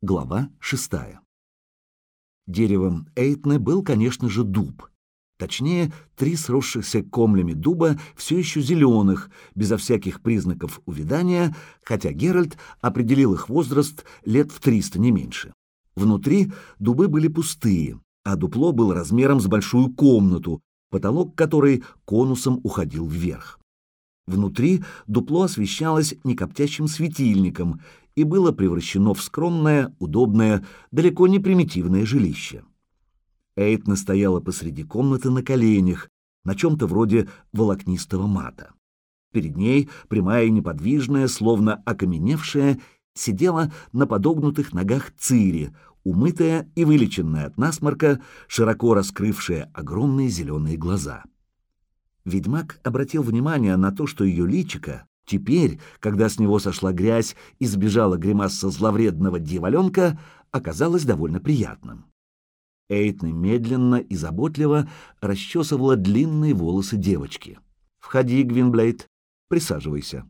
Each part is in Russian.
Глава шестая. Деревом Эйтне был, конечно же, дуб. Точнее, три сросшихся комлями дуба, все еще зеленых, безо всяких признаков увядания, хотя Геральт определил их возраст лет в триста, не меньше. Внутри дубы были пустые, а дупло было размером с большую комнату, потолок которой конусом уходил вверх. Внутри дупло освещалось некоптящим светильником и было превращено в скромное, удобное, далеко не примитивное жилище. Эйтна стояла посреди комнаты на коленях, на чем-то вроде волокнистого мата. Перед ней, прямая и неподвижная, словно окаменевшая, сидела на подогнутых ногах Цири, умытая и вылеченная от насморка, широко раскрывшая огромные зеленые глаза. Ведьмак обратил внимание на то, что ее личико теперь, когда с него сошла грязь и сбежала гримаса зловредного дьяволенка, оказалось довольно приятным. Эйтна медленно и заботливо расчесывала длинные волосы девочки. «Входи, Гвинблейд, присаживайся».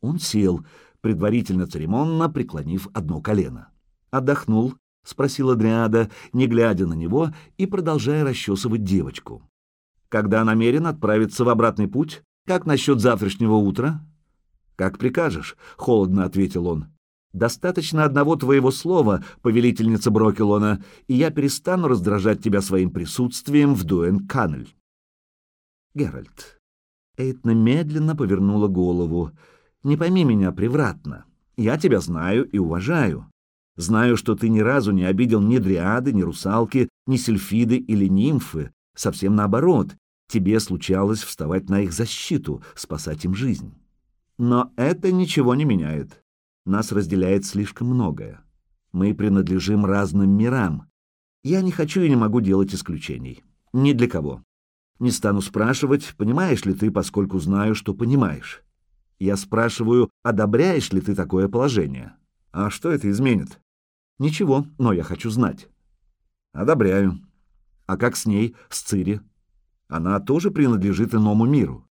Он сел, предварительно церемонно преклонив одно колено. «Отдохнул?» — спросила Дриада, не глядя на него и продолжая расчесывать девочку. «Когда намерен отправиться в обратный путь? Как насчет завтрашнего утра?» «Как прикажешь», — холодно ответил он. «Достаточно одного твоего слова, повелительница Брокелона, и я перестану раздражать тебя своим присутствием в Дуэн-Каннель». «Геральт». Эйтна медленно повернула голову. «Не пойми меня превратно. Я тебя знаю и уважаю. Знаю, что ты ни разу не обидел ни дриады, ни русалки, ни сельфиды или нимфы. Совсем наоборот, тебе случалось вставать на их защиту, спасать им жизнь. Но это ничего не меняет. Нас разделяет слишком многое. Мы принадлежим разным мирам. Я не хочу и не могу делать исключений. Ни для кого. Не стану спрашивать, понимаешь ли ты, поскольку знаю, что понимаешь. Я спрашиваю, одобряешь ли ты такое положение. А что это изменит? Ничего, но я хочу знать. Одобряю. А как с ней, с Цири? Она тоже принадлежит иному миру.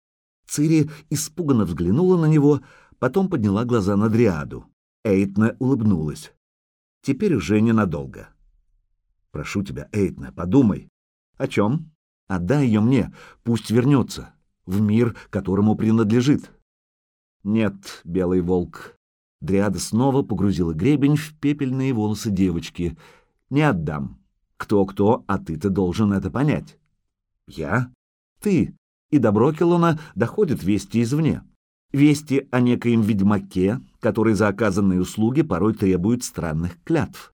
Цири испуганно взглянула на него, потом подняла глаза на Дриаду. Эйтна улыбнулась. Теперь уже ненадолго. Прошу тебя, Эйтна, подумай. О чем? Отдай ее мне, пусть вернется. В мир, которому принадлежит. Нет, белый волк, Дриада снова погрузила гребень в пепельные волосы девочки. «Не отдам. Кто-кто, а ты-то должен это понять». «Я? Ты. И до Брокелона доходят вести извне. Вести о некоем ведьмаке, который за оказанные услуги порой требует странных клятв.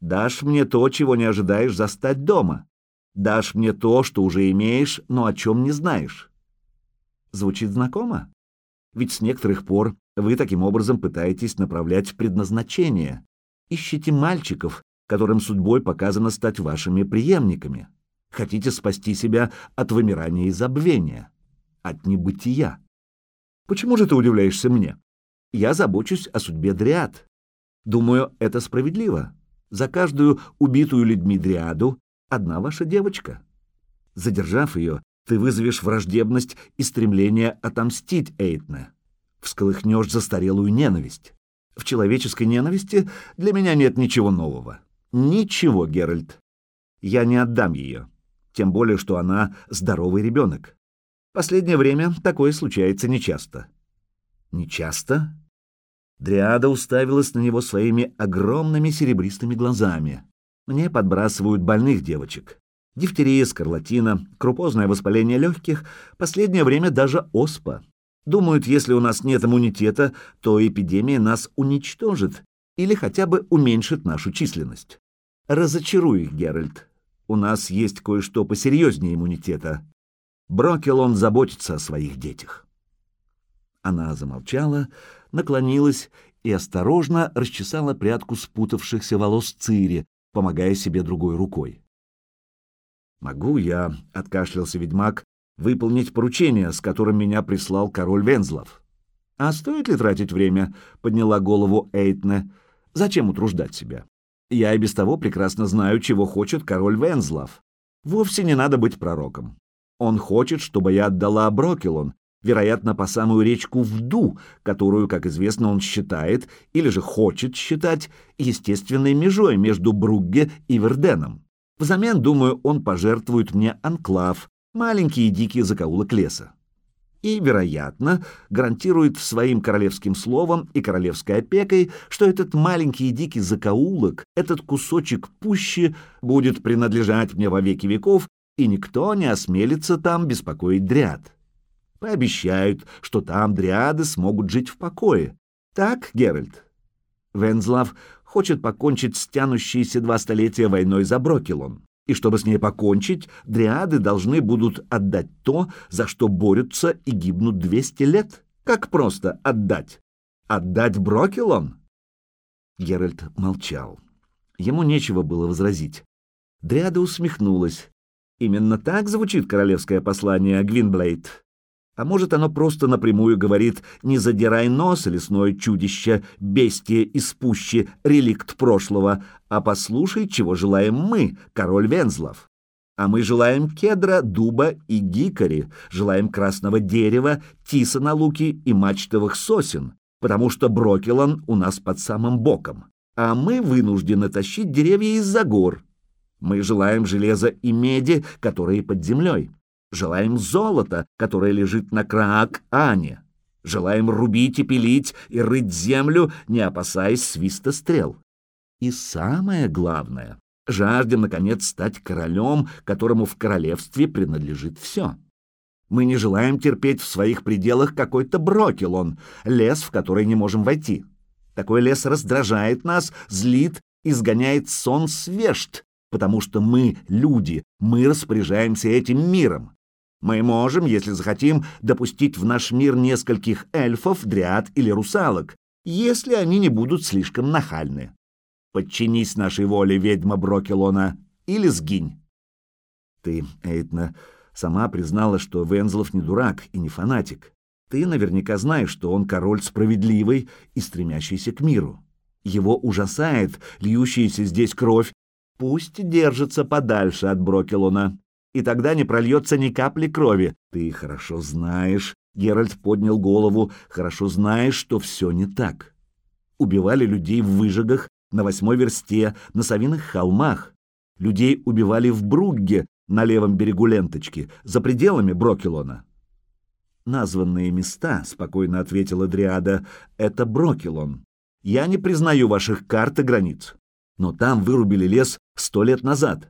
Дашь мне то, чего не ожидаешь застать дома. Дашь мне то, что уже имеешь, но о чем не знаешь». Звучит знакомо? Ведь с некоторых пор вы таким образом пытаетесь направлять предназначение. Ищите мальчиков, которым судьбой показано стать вашими преемниками. Хотите спасти себя от вымирания и забвения, от небытия. Почему же ты удивляешься мне? Я забочусь о судьбе дриад. Думаю, это справедливо. За каждую убитую людьми дриаду одна ваша девочка. Задержав ее, ты вызовешь враждебность и стремление отомстить Эйтне всколыхнешь застарелую ненависть. В человеческой ненависти для меня нет ничего нового. Ничего, Геральт. Я не отдам ее. Тем более, что она здоровый ребенок. Последнее время такое случается нечасто. Нечасто? Дриада уставилась на него своими огромными серебристыми глазами. Мне подбрасывают больных девочек. Дифтерия, скарлатина, крупозное воспаление легких, последнее время даже оспа. Думают, если у нас нет иммунитета, то эпидемия нас уничтожит или хотя бы уменьшит нашу численность. Разочаруй их, Геральт. У нас есть кое-что посерьезнее иммунитета. Брокелон заботится о своих детях. Она замолчала, наклонилась и осторожно расчесала прядку спутавшихся волос Цири, помогая себе другой рукой. «Могу я», — откашлялся ведьмак, выполнить поручение, с которым меня прислал король Вензлов. «А стоит ли тратить время?» — подняла голову Эйтне. «Зачем утруждать себя? Я и без того прекрасно знаю, чего хочет король Вензлов. Вовсе не надо быть пророком. Он хочет, чтобы я отдала Брокелон, вероятно, по самую речку Вду, которую, как известно, он считает, или же хочет считать, естественной межой между Бругге и Верденом. Взамен, думаю, он пожертвует мне анклав, маленький и дикий закоулок леса. И, вероятно, гарантирует своим королевским словом и королевской опекой, что этот маленький и дикий закоулок, этот кусочек пущи будет принадлежать мне во веки веков, и никто не осмелится там беспокоить дряд. Пообещают, что там дриады смогут жить в покое. Так, Геральт? Вензлав хочет покончить с тянущейся два столетия войной за Брокелон. И чтобы с ней покончить, дриады должны будут отдать то, за что борются и гибнут 200 лет. Как просто отдать? Отдать Брокелон? Геральт молчал. Ему нечего было возразить. Дриада усмехнулась. Именно так звучит королевское послание Гвинблейд. А может, оно просто напрямую говорит «не задирай нос, лесное чудище, бестие из пущи, реликт прошлого, а послушай, чего желаем мы, король Вензлов». А мы желаем кедра, дуба и гикори, желаем красного дерева, тиса на луки и мачтовых сосен, потому что Брокелан у нас под самым боком, а мы вынуждены тащить деревья из-за гор. Мы желаем железа и меди, которые под землей. Желаем золота, которое лежит на Краак-Ане. Желаем рубить и пилить и рыть землю, не опасаясь свиста стрел. И самое главное, жаждем, наконец, стать королем, которому в королевстве принадлежит все. Мы не желаем терпеть в своих пределах какой-то брокелон, лес, в который не можем войти. Такой лес раздражает нас, злит, изгоняет сон свежд, потому что мы, люди, мы распоряжаемся этим миром. Мы можем, если захотим, допустить в наш мир нескольких эльфов, дриад или русалок, если они не будут слишком нахальны. Подчинись нашей воле, ведьма Брокелона, или сгинь. Ты, Эйтна, сама признала, что Вензлов не дурак и не фанатик. Ты наверняка знаешь, что он король справедливый и стремящийся к миру. Его ужасает льющаяся здесь кровь. Пусть держится подальше от Брокелона и тогда не прольется ни капли крови. Ты хорошо знаешь, Геральт поднял голову, хорошо знаешь, что все не так. Убивали людей в выжигах, на восьмой версте, на Савиных холмах. Людей убивали в Бругге, на левом берегу ленточки, за пределами Брокелона. «Названные места», — спокойно ответила Дриада, — «это Брокелон. Я не признаю ваших карт и границ. Но там вырубили лес сто лет назад.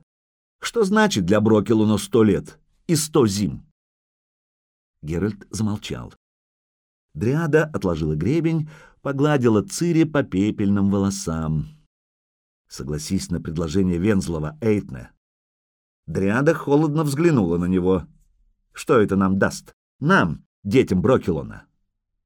Что значит для Брокелуна сто лет и сто зим? Геральт замолчал. Дриада отложила гребень, погладила Цири по пепельным волосам. Согласись на предложение Вензлова, Эйтне. Дриада холодно взглянула на него. Что это нам даст? Нам, детям Брокелона.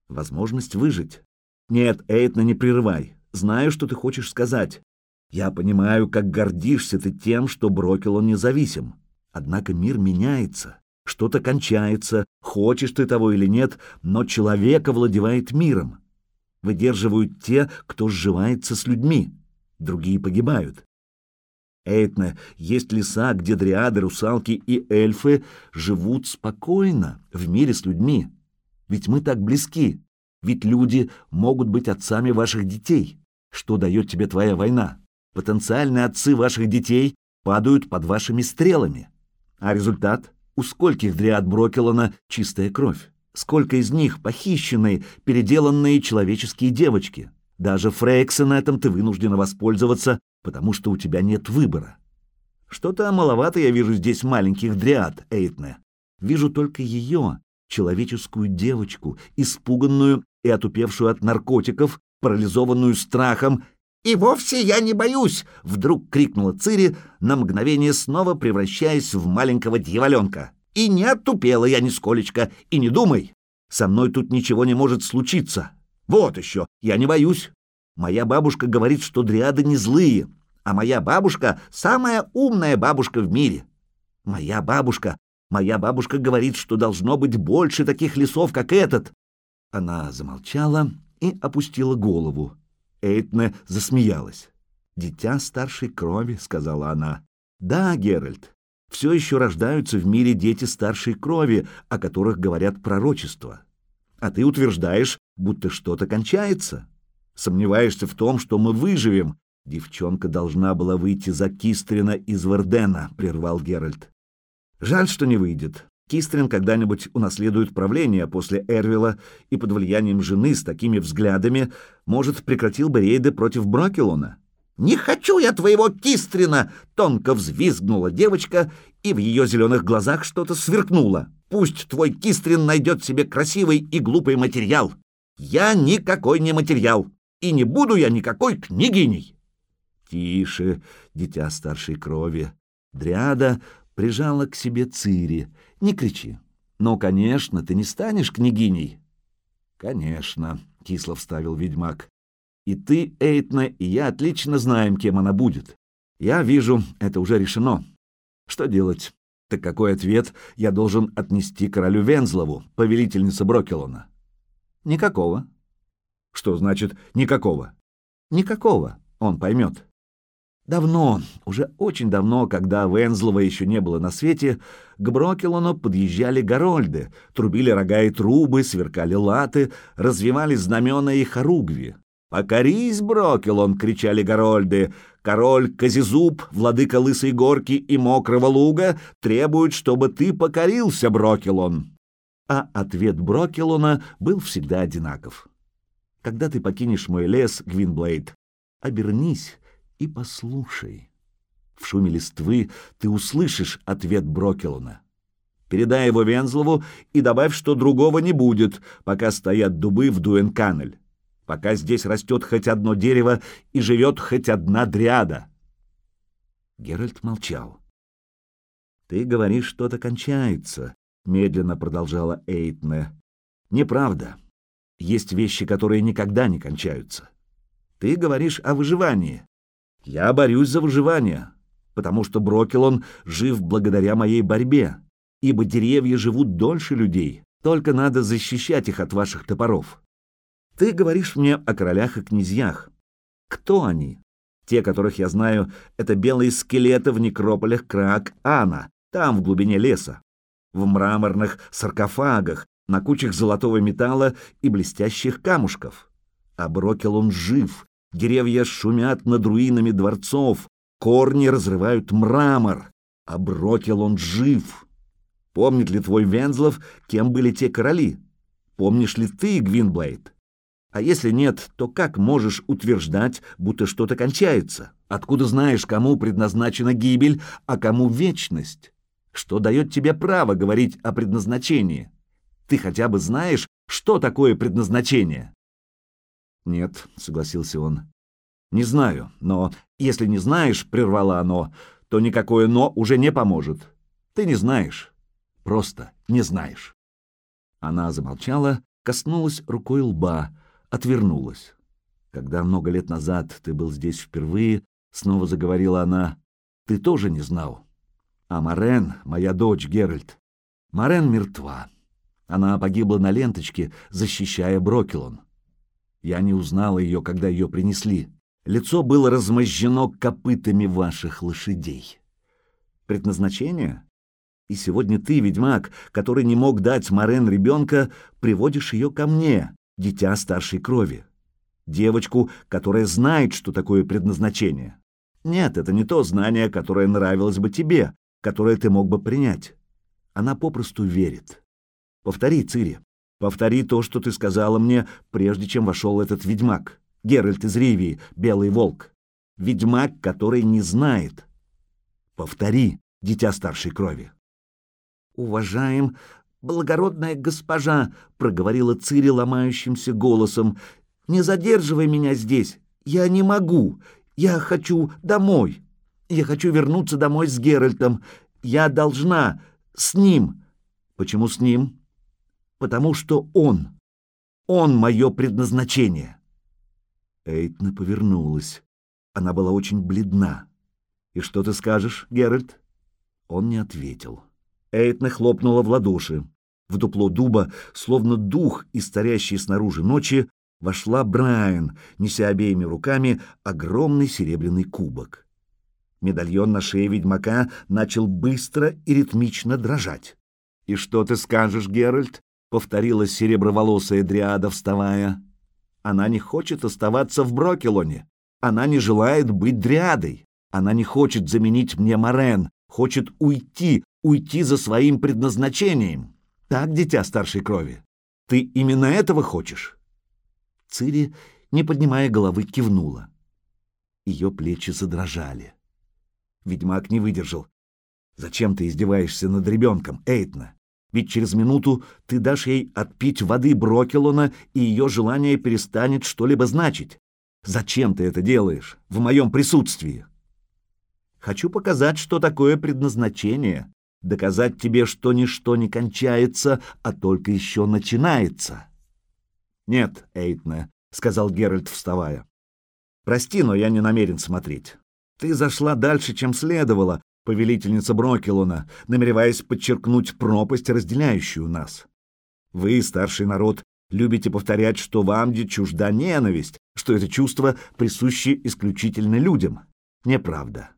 Возможность выжить. Нет, Эйтна, не прерывай. Знаю, что ты хочешь сказать. Я понимаю, как гордишься ты тем, что Брокелон независим. Однако мир меняется, что-то кончается, хочешь ты того или нет, но человек овладевает миром. Выдерживают те, кто сживается с людьми, другие погибают. Эйтне, есть леса, где дриады, русалки и эльфы живут спокойно в мире с людьми. Ведь мы так близки, ведь люди могут быть отцами ваших детей. Что дает тебе твоя война? Потенциальные отцы ваших детей падают под вашими стрелами. А результат? У скольких дриад Брокелона чистая кровь? Сколько из них похищенные, переделанные человеческие девочки? Даже Фрейкса на этом ты вынуждена воспользоваться, потому что у тебя нет выбора. Что-то маловато я вижу здесь маленьких дриад, Эйтне. Вижу только ее, человеческую девочку, испуганную и отупевшую от наркотиков, парализованную страхом «И вовсе я не боюсь!» — вдруг крикнула Цири, на мгновение снова превращаясь в маленького дьяволенка. «И не оттупела я нисколечко, и не думай! Со мной тут ничего не может случиться. Вот еще, я не боюсь. Моя бабушка говорит, что дриады не злые, а моя бабушка — самая умная бабушка в мире. Моя бабушка, моя бабушка говорит, что должно быть больше таких лесов, как этот». Она замолчала и опустила голову. Эйтне засмеялась. «Дитя старшей крови», — сказала она. «Да, Геральт, Все еще рождаются в мире дети старшей крови, о которых говорят пророчества. А ты утверждаешь, будто что-то кончается. Сомневаешься в том, что мы выживем. Девчонка должна была выйти за Кистрина из Вердена, прервал Геральт. Жаль, что не выйдет. Кистрин когда-нибудь унаследует правление после Эрвила и под влиянием жены с такими взглядами, может, прекратил бы рейды против Брокелона. «Не хочу я твоего Кистрина!» — тонко взвизгнула девочка, и в ее зеленых глазах что-то сверкнуло. «Пусть твой Кистрин найдет себе красивый и глупый материал. Я никакой не материал, и не буду я никакой княгиней!» «Тише, дитя старшей крови!» Дриада прижала к себе Цири. «Не кричи. Но, конечно, ты не станешь княгиней». «Конечно», — кисло вставил ведьмак. «И ты, Эйтна, и я отлично знаем, кем она будет. Я вижу, это уже решено. Что делать? Так какой ответ я должен отнести королю Вензлову, повелительнице Брокелона?» «Никакого». «Что значит «никакого»?» «Никакого. Он поймет». Давно, уже очень давно, когда Вензлова еще не было на свете, к Брокелону подъезжали горольды, трубили рога и трубы, сверкали латы, развивали знамена и хоругви. «Покорись, Брокелон!» — кричали горольды. «Король Казизуб, владыка Лысой горки и Мокрого луга, требует, чтобы ты покорился, Брокелон!» А ответ Брокелона был всегда одинаков. «Когда ты покинешь мой лес, Гвинблейд, обернись» и послушай. В шуме листвы ты услышишь ответ Брокелона. Передай его Вензлову и добавь, что другого не будет, пока стоят дубы в Дуэнканель, пока здесь растет хоть одно дерево и живет хоть одна дриада. Геральт молчал. «Ты говоришь, что-то кончается», — медленно продолжала Эйтне. «Неправда. Есть вещи, которые никогда не кончаются. Ты говоришь о выживании. Я борюсь за выживание, потому что Брокелон жив благодаря моей борьбе, ибо деревья живут дольше людей, только надо защищать их от ваших топоров. Ты говоришь мне о королях и князьях. Кто они? Те, которых я знаю, это белые скелеты в некрополях Краак-Ана, там, в глубине леса, в мраморных саркофагах, на кучах золотого металла и блестящих камушков. А Брокелон жив, Деревья шумят над руинами дворцов, корни разрывают мрамор, а Брокел он жив. Помнит ли твой Вензлов, кем были те короли? Помнишь ли ты, Гвинблейд? А если нет, то как можешь утверждать, будто что-то кончается? Откуда знаешь, кому предназначена гибель, а кому вечность? Что дает тебе право говорить о предназначении? Ты хотя бы знаешь, что такое предназначение? «Нет», — согласился он. «Не знаю, но если не знаешь, — прервало оно, — то никакое «но» уже не поможет. Ты не знаешь. Просто не знаешь». Она замолчала, коснулась рукой лба, отвернулась. «Когда много лет назад ты был здесь впервые, — снова заговорила она, — ты тоже не знал. А Марен, моя дочь Геральт, Марен мертва. Она погибла на ленточке, защищая Брокелон. Я не узнала ее, когда ее принесли. Лицо было размозжено копытами ваших лошадей. Предназначение? И сегодня ты, ведьмак, который не мог дать Морен ребенка, приводишь ее ко мне, дитя старшей крови. Девочку, которая знает, что такое предназначение. Нет, это не то знание, которое нравилось бы тебе, которое ты мог бы принять. Она попросту верит. Повтори, Цири. Повтори то, что ты сказала мне, прежде чем вошел этот ведьмак. Геральт из Ривии, Белый Волк. Ведьмак, который не знает. Повтори, дитя старшей крови. Уважаем, благородная госпожа, проговорила Цири ломающимся голосом, не задерживай меня здесь. Я не могу. Я хочу домой. Я хочу вернуться домой с Геральтом. Я должна с ним. Почему с ним? Потому что он, он мое предназначение. Эйтна повернулась. Она была очень бледна. «И что ты скажешь, Геральт?» Он не ответил. Эйтна хлопнула в ладоши. В дупло дуба, словно дух, исторящий снаружи ночи, вошла Брайан, неся обеими руками огромный серебряный кубок. Медальон на шее ведьмака начал быстро и ритмично дрожать. «И что ты скажешь, Геральт?» — повторила сереброволосая дриада, вставая. «Она не хочет оставаться в Брокелоне. Она не желает быть дриадой. Она не хочет заменить мне Морен, хочет уйти, уйти за своим предназначением. Так, дитя старшей крови, ты именно этого хочешь?» Цири, не поднимая головы, кивнула. Ее плечи задрожали. Ведьмак не выдержал. «Зачем ты издеваешься над ребенком, Эйтна? Ведь через минуту ты дашь ей отпить воды Брокелона, и ее желание перестанет что-либо значить. Зачем ты это делаешь в моем присутствии?» «Хочу показать, что такое предназначение, доказать тебе, что ничто не кончается, а только еще начинается». «Нет, Эйтна», — сказал Геральт, вставая. «Прости, но я не намерен смотреть. Ты зашла дальше, чем следовало, повелительница Брокелона, намереваясь подчеркнуть пропасть, разделяющую нас. Вы, старший народ, любите повторять, что вам где чужда ненависть, что это чувство присуще исключительно людям. Неправда.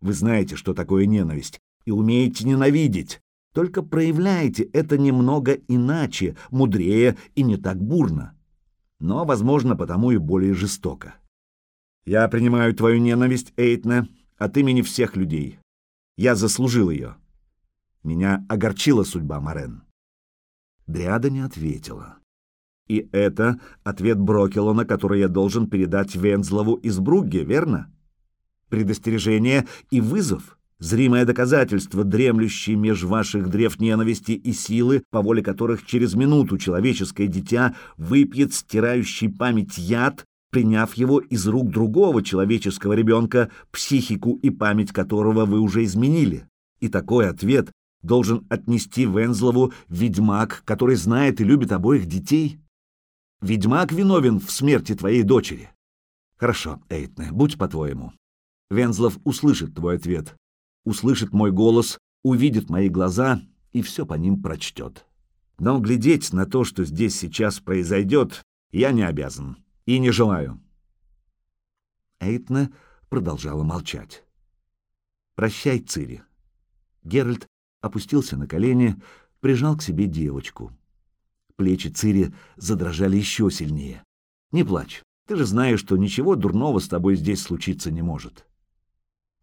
Вы знаете, что такое ненависть, и умеете ненавидеть, только проявляете это немного иначе, мудрее и не так бурно. Но, возможно, потому и более жестоко. Я принимаю твою ненависть, Эйтне, от имени всех людей. Я заслужил ее. Меня огорчила судьба Морен. Дриада не ответила. И это ответ Брокелона, который я должен передать Вензлову из Бругге, верно? Предостережение и вызов — зримое доказательство, дремлющее меж ваших древ ненависти и силы, по воле которых через минуту человеческое дитя выпьет стирающий память яд, приняв его из рук другого человеческого ребенка, психику и память которого вы уже изменили. И такой ответ должен отнести Вензлову ведьмак, который знает и любит обоих детей. Ведьмак виновен в смерти твоей дочери. Хорошо, Эйтне, будь по-твоему. Вензлов услышит твой ответ, услышит мой голос, увидит мои глаза и все по ним прочтет. Но глядеть на то, что здесь сейчас произойдет, я не обязан и не желаю. Эйтна продолжала молчать. «Прощай, Цири». Геральт опустился на колени, прижал к себе девочку. Плечи Цири задрожали еще сильнее. «Не плачь, ты же знаешь, что ничего дурного с тобой здесь случиться не может».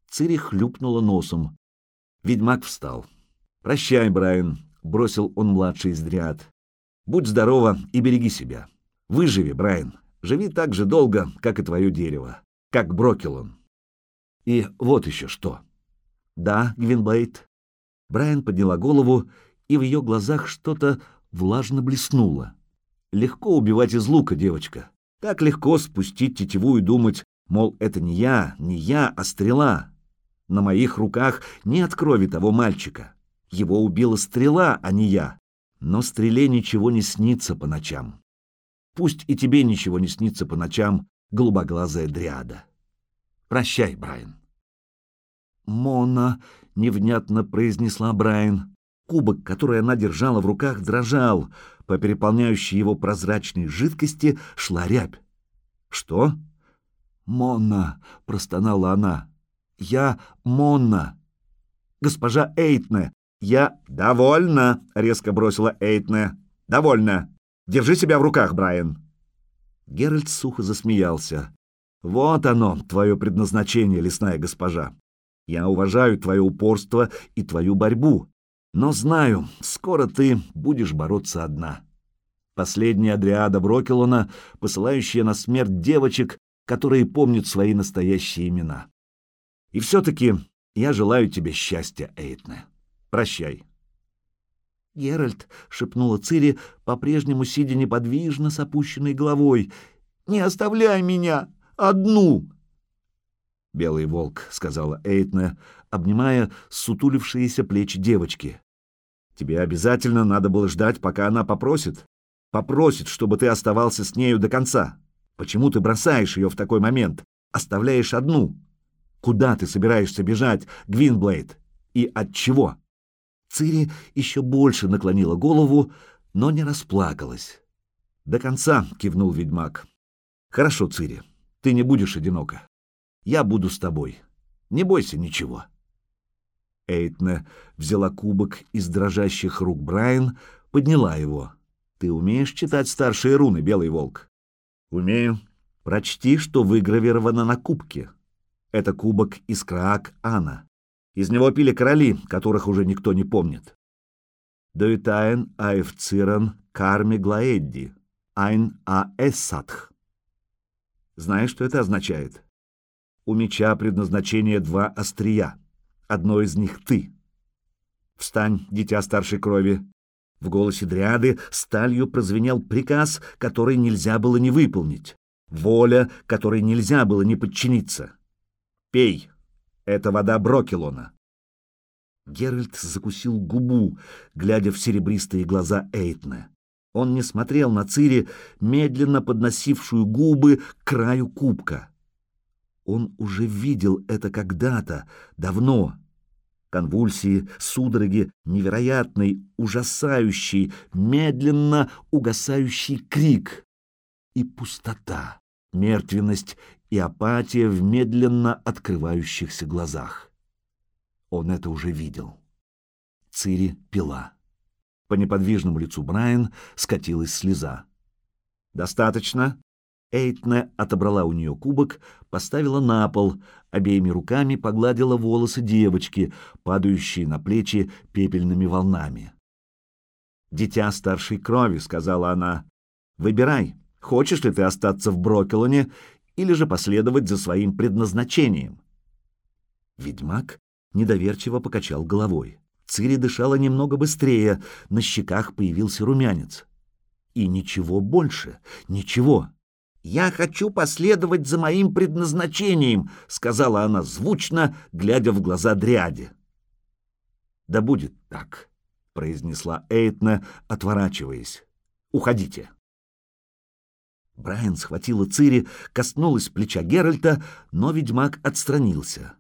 Цири хлюпнула носом. Ведьмак встал. «Прощай, Брайан», — бросил он младший из дриад. «Будь здорова и береги себя. Выживи, Брайан. Живи так же долго, как и твое дерево, как Брокелон. И вот еще что. Да, Гвинблейд. Брайан подняла голову, и в ее глазах что-то влажно блеснуло. Легко убивать из лука, девочка. Так легко спустить тетиву и думать, мол, это не я, не я, а стрела. На моих руках нет крови того мальчика. Его убила стрела, а не я. Но стреле ничего не снится по ночам. Пусть и тебе ничего не снится по ночам, голубоглазая дриада. Прощай, Брайан. Мона, невнятно произнесла Брайан. Кубок, который она держала в руках, дрожал. По переполняющей его прозрачной жидкости шла рябь. Что? Монна, простонала она. Я Монна. Госпожа Эйтне, я... Довольно, резко бросила Эйтне. Довольно. Держи себя в руках, Брайан!» Геральт сухо засмеялся. «Вот оно, твое предназначение, лесная госпожа. Я уважаю твое упорство и твою борьбу, но знаю, скоро ты будешь бороться одна. Последняя Адриада Брокелона, посылающая на смерть девочек, которые помнят свои настоящие имена. И все-таки я желаю тебе счастья, Эйтне. Прощай». «Геральт», — шепнула Цири, по-прежнему сидя неподвижно с опущенной головой, — «не оставляй меня одну!» «Белый волк», — сказала Эйтна, обнимая сутулившиеся плечи девочки. «Тебе обязательно надо было ждать, пока она попросит. Попросит, чтобы ты оставался с нею до конца. Почему ты бросаешь ее в такой момент? Оставляешь одну? Куда ты собираешься бежать, Гвинблейд? И от чего?» Цири еще больше наклонила голову, но не расплакалась. «До конца», — кивнул ведьмак. «Хорошо, Цири, ты не будешь одинока. Я буду с тобой. Не бойся ничего. Эйтне взяла кубок из дрожащих рук Брайан, подняла его. Ты умеешь читать старшие руны, Белый Волк? Умею. Прочти, что выгравировано на кубке. Это кубок из Краак Ана. Из него пили короли, которых уже никто не помнит. Дойтаен Аевциран Карми Глаэдди. Айн А Эссатх. Знаешь, что это означает? У меча предназначение два острия. Одно из них ты. Встань, дитя старшей крови. В голосе Дриады сталью прозвенел приказ, который нельзя было не выполнить. Воля, которой нельзя было не подчиниться. Пей. Это вода Брокелона. Геральт закусил губу, глядя в серебристые глаза Эйтна. Он не смотрел на Цири, медленно подносившую губы к краю кубка. Он уже видел это когда-то, давно. Конвульсии, судороги, невероятный, ужасающий, медленно угасающий крик и пустота, мертвенность и апатия в медленно открывающихся глазах. Он это уже видел. Цири пила. По неподвижному лицу Брайан скатилась слеза. «Достаточно?» Эйтне отобрала у нее кубок, поставила на пол, обеими руками погладила волосы девочки, падающие на плечи пепельными волнами. «Дитя старшей крови», — сказала она, — «выбирай, хочешь ли ты остаться в Брокелоне или же последовать за своим предназначением». Ведьмак недоверчиво покачал головой. Цири дышала немного быстрее, на щеках появился румянец. И ничего больше, ничего. «Я хочу последовать за моим предназначением», — сказала она звучно, глядя в глаза дряди. «Да будет так», — произнесла Эйтна, отворачиваясь. «Уходите». Брайан схватила Цири, коснулась плеча Геральта, но ведьмак отстранился.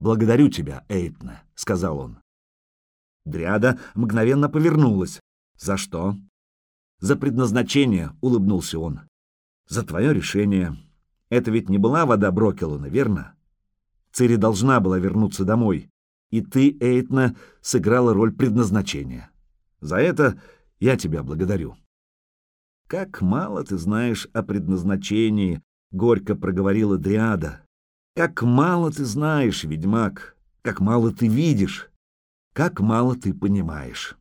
«Благодарю тебя, Эйтна», — сказал он. Дряда мгновенно повернулась. «За что?» «За предназначение», — улыбнулся он. «За твое решение. Это ведь не была вода Брокелона, верно? Цири должна была вернуться домой, и ты, Эйтна, сыграла роль предназначения. За это я тебя благодарю». «Как мало ты знаешь о предназначении», — горько проговорила Дриада. «Как мало ты знаешь, ведьмак, как мало ты видишь». Как мало ты понимаешь.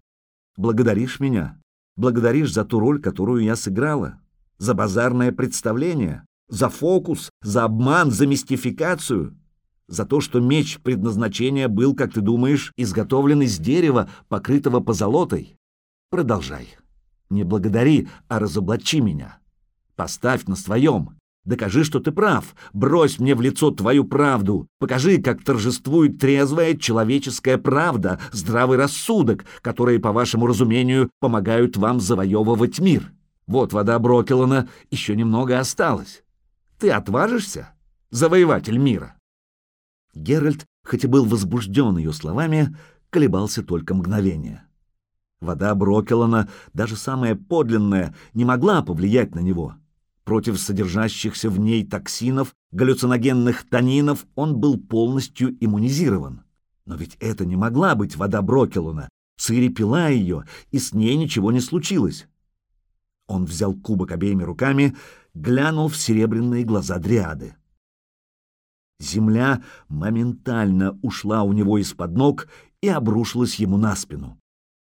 Благодаришь меня? Благодаришь за ту роль, которую я сыграла? За базарное представление? За фокус? За обман? За мистификацию? За то, что меч предназначения был, как ты думаешь, изготовлен из дерева, покрытого позолотой? Продолжай. Не благодари, а разоблачи меня. Поставь на своем. Докажи, что ты прав. Брось мне в лицо твою правду. Покажи, как торжествует трезвая человеческая правда, здравый рассудок, которые, по вашему разумению, помогают вам завоевывать мир. Вот вода Брокелона, еще немного осталось. Ты отважишься, завоеватель мира?» Геральт, хоть и был возбужден ее словами, колебался только мгновение. Вода Брокелона, даже самая подлинная, не могла повлиять на него — Против содержащихся в ней токсинов, галлюциногенных тонинов он был полностью иммунизирован. Но ведь это не могла быть вода Брокелона. Цири пила ее, и с ней ничего не случилось. Он взял кубок обеими руками, глянул в серебряные глаза дриады. Земля моментально ушла у него из-под ног и обрушилась ему на спину.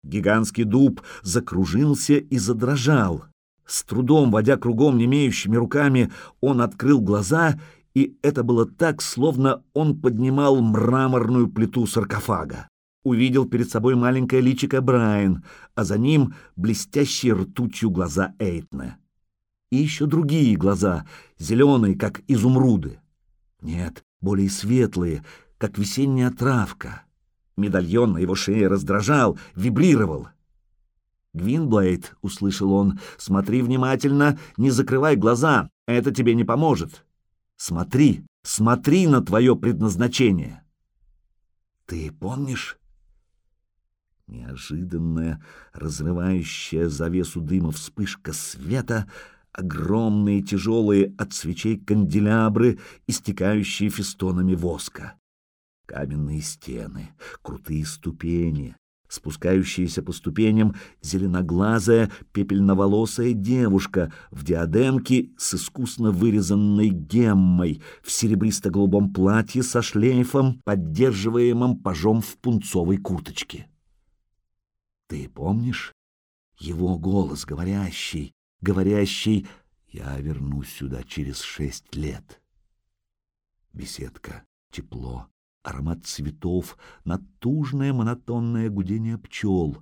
Гигантский дуб закружился и задрожал. С трудом, водя кругом немеющими руками, он открыл глаза, и это было так, словно он поднимал мраморную плиту саркофага. Увидел перед собой маленькое личико Брайан, а за ним блестящие ртутью глаза Эйтна. И еще другие глаза, зеленые, как изумруды. Нет, более светлые, как весенняя травка. Медальон на его шее раздражал, вибрировал. «Гвинблейд», — услышал он, — «смотри внимательно, не закрывай глаза, это тебе не поможет. Смотри, смотри на твое предназначение». «Ты помнишь?» Неожиданная, разрывающая завесу дыма вспышка света огромные тяжелые от свечей канделябры, истекающие фестонами воска. Каменные стены, крутые ступени, спускающаяся по ступеням зеленоглазая пепельноволосая девушка в диадемке с искусно вырезанной геммой в серебристо-голубом платье со шлейфом, поддерживаемым пажом в пунцовой курточке. Ты помнишь его голос, говорящий, говорящий «Я вернусь сюда через шесть лет». Беседка, тепло, аромат цветов, натужное монотонное гудение пчел.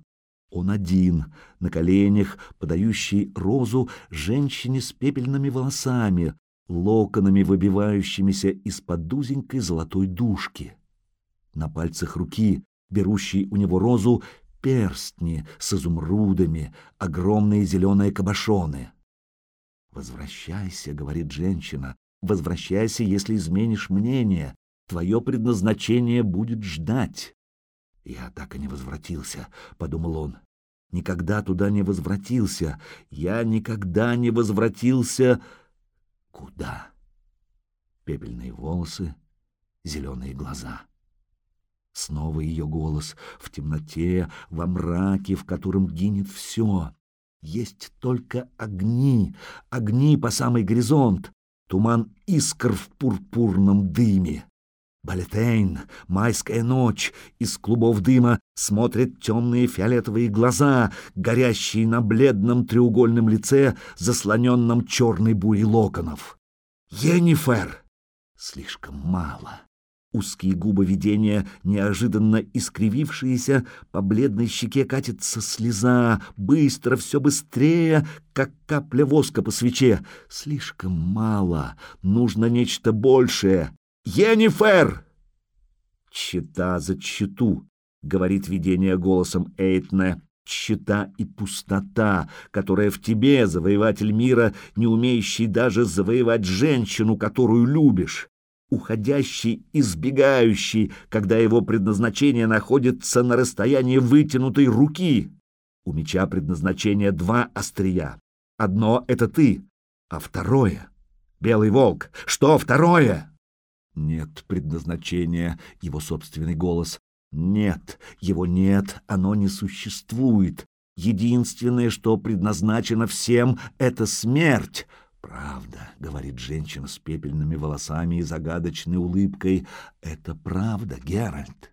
Он один, на коленях, подающий розу женщине с пепельными волосами, локонами выбивающимися из-под узенькой золотой дужки. На пальцах руки, берущей у него розу, перстни с изумрудами, огромные зеленые кабошоны. «Возвращайся», — говорит женщина, — «возвращайся, если изменишь мнение, Твое предназначение будет ждать. Я так и не возвратился, — подумал он. Никогда туда не возвратился. Я никогда не возвратился. Куда? Пепельные волосы, зеленые глаза. Снова ее голос в темноте, во мраке, в котором гинет все. Есть только огни, огни по самый горизонт, туман искр в пурпурном дыме. Балетейн, майская ночь, из клубов дыма смотрят темные фиолетовые глаза, горящие на бледном треугольном лице, заслоненном черной бурей локонов. Енифер! Слишком мало. Узкие губы видения, неожиданно искривившиеся, по бледной щеке катится слеза, быстро, все быстрее, как капля воска по свече. Слишком мало, нужно нечто большее. «Енифер!» «Чита за читу», — говорит видение голосом Эйтне, «чита и пустота, которая в тебе, завоеватель мира, не умеющий даже завоевать женщину, которую любишь» уходящий, избегающий, когда его предназначение находится на расстоянии вытянутой руки. У меча предназначение два острия. Одно — это ты, а второе — белый волк. Что второе? Нет предназначения, его собственный голос. Нет, его нет, оно не существует. Единственное, что предназначено всем, — это смерть. «Правда», — говорит женщина с пепельными волосами и загадочной улыбкой, — «это правда, Геральт».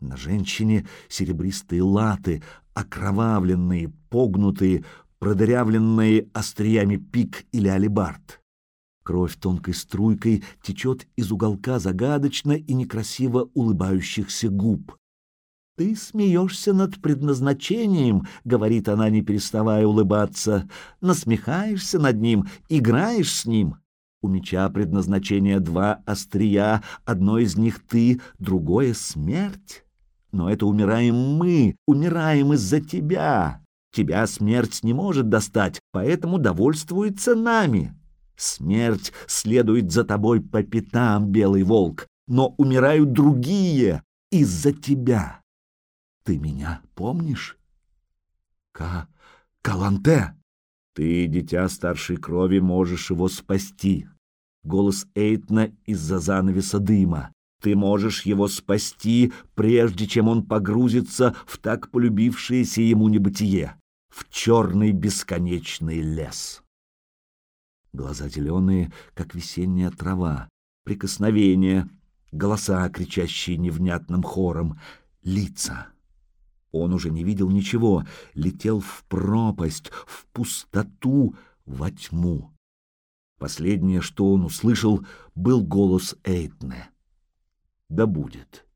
На женщине серебристые латы, окровавленные, погнутые, продырявленные остриями пик или алебард. Кровь тонкой струйкой течет из уголка загадочно и некрасиво улыбающихся губ. «Ты смеешься над предназначением», — говорит она, не переставая улыбаться, — «насмехаешься над ним, играешь с ним». У меча предназначение два острия, одно из них ты, другое — смерть. Но это умираем мы, умираем из-за тебя. Тебя смерть не может достать, поэтому довольствуется нами. Смерть следует за тобой по пятам, белый волк, но умирают другие из-за тебя. Ты меня помнишь? Ка... Каланте! Ты, дитя старшей крови, можешь его спасти. Голос Эйтна из-за занавеса дыма. Ты можешь его спасти, прежде чем он погрузится в так полюбившееся ему небытие, в черный бесконечный лес глаза зеленые, как весенняя трава, прикосновения, голоса, кричащие невнятным хором, лица. Он уже не видел ничего, летел в пропасть, в пустоту, во тьму. Последнее, что он услышал, был голос Эйтне. «Да будет».